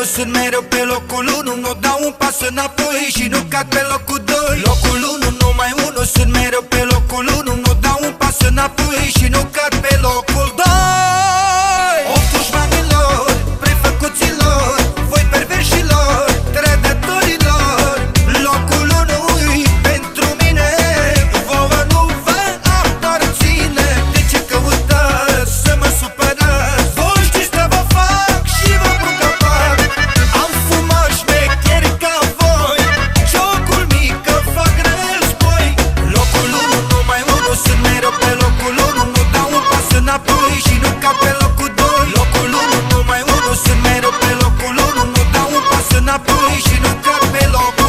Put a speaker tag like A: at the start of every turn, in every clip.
A: că sunt mereu pe locul 1 Nu dau un pas înapoi și nu cad pe locul 2 Locul 1, numai unul, sunt mereu pe locul 1 Nu dau un pas înapoi și nu cad doi Și nu ca pe locul doi. Locul unu, numai unul Sunt mereu pe locul unu. Nu dau un pas înapoi Și nu ca pe locul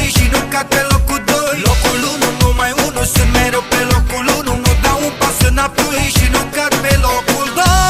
A: 3 și nu cad pe locul doi, Locul unu numai 1, sunt mereu pe locul unu, Nu dau un pas înapoi și nu cad pe locul doi.